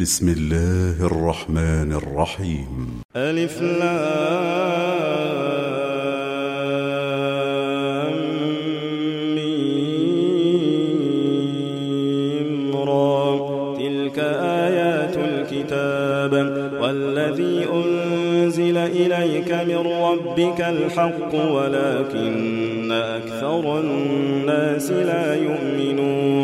بسم الله الرحمن الرحيم. ألف را. تلك آيات الكتاب والذي أنزل إليك من ربك الحق ولكن أكثر الناس لا يؤمنون.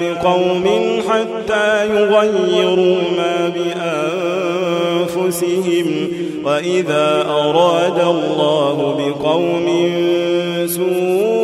بقوم حتى يغيروا ما بأنفسهم. وإذا أراد الله بقوم سوءا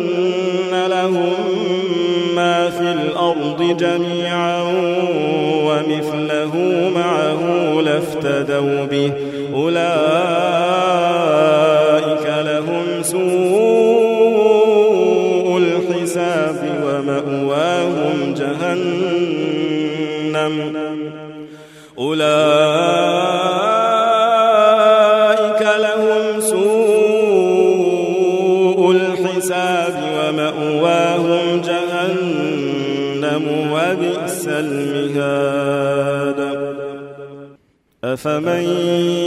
جميعا ومثله معه لافتدوا به. أولئك لهم سوء الحساب ومأواهم جهنم. أولئك أفمن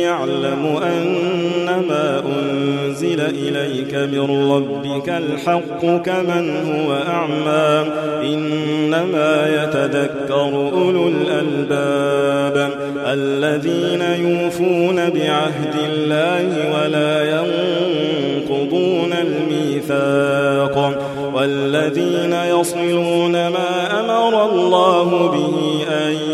يعلم أنما أنزل إليك من ربك الحق كمن هو أعمى إنما يتذكر أولو الألباب الذين يوفون بعهد الله ولا ينقضون الميثاق والذين يصلون ما أمر الله به أن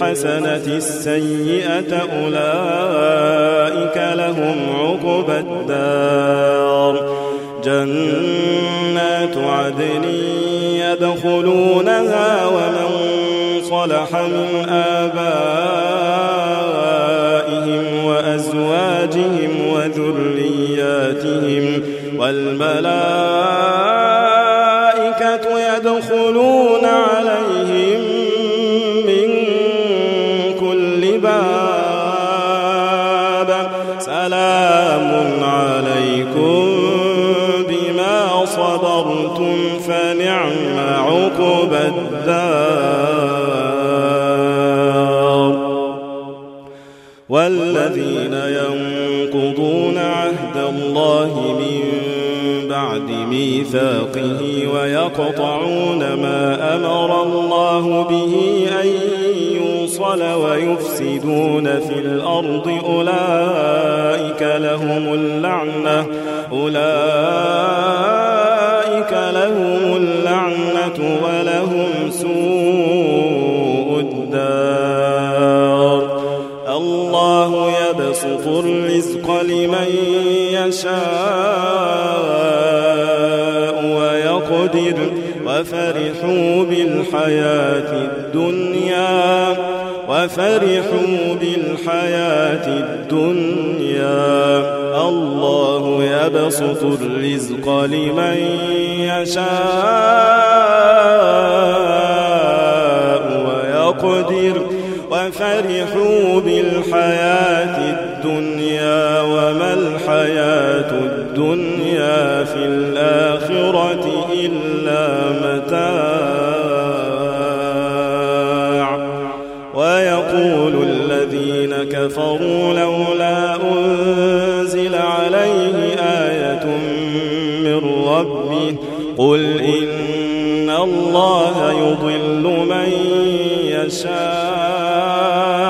بالحسنة السيئة أولئك لهم عقبى الدار. جنات عدن يدخلونها ومن صلح من آبائهم وأزواجهم وذرياتهم والملائكة يدخلون الدار والذين ينقضون عهد الله من بعد ميثاقه ويقطعون ما أمر الله به أن يوصل ويفسدون في الأرض أولئك لهم اللعنة. أولئك وفرحوا بالحياة الدنيا وفرحوا بالحياة الدنيا. الله يبسط الرزق لمن يشاء ويقدر. وفرحوا بالحياة الدنيا وما الحياة الدنيا في كفروا لولا أنزل عليه آية من ربه. قل إن الله يضل من يشاء.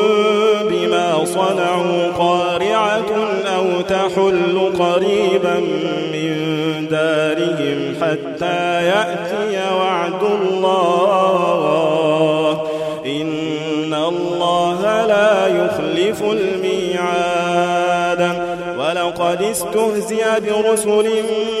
صنعوا قارعة أو تحل قريبا من دارهم حتى يأتي وعد الله. إن الله لا يخلف الميعاد. ولقد استهزئ برسل من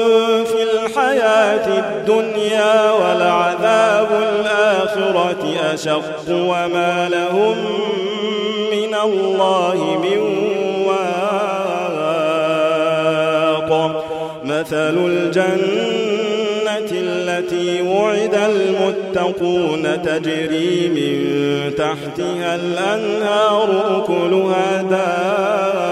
الدنيا ولعذاب الآخرة أشق وما لهم من الله من واق. مثل الجنة التي وعد المتقون تجري من تحتها الأنهار أكلها دائم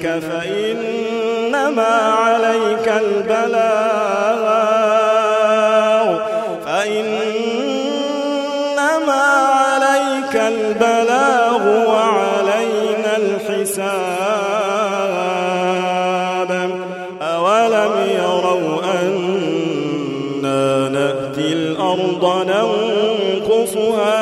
فإنما عليك البلاغ. فإنما عليك البلاغ وعلينا الحساب. أولم يروا أنا نأتي الأرض ننقصها؟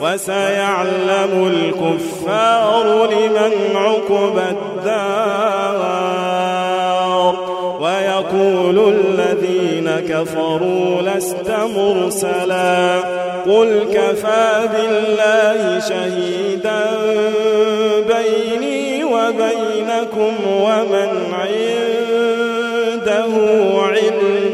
وسيعلم الكفار لمن عقب الدار. ويقول الذين كفروا لست مرسلا. قل كفى بالله شهيدا بيني وبينكم ومن عنده علم.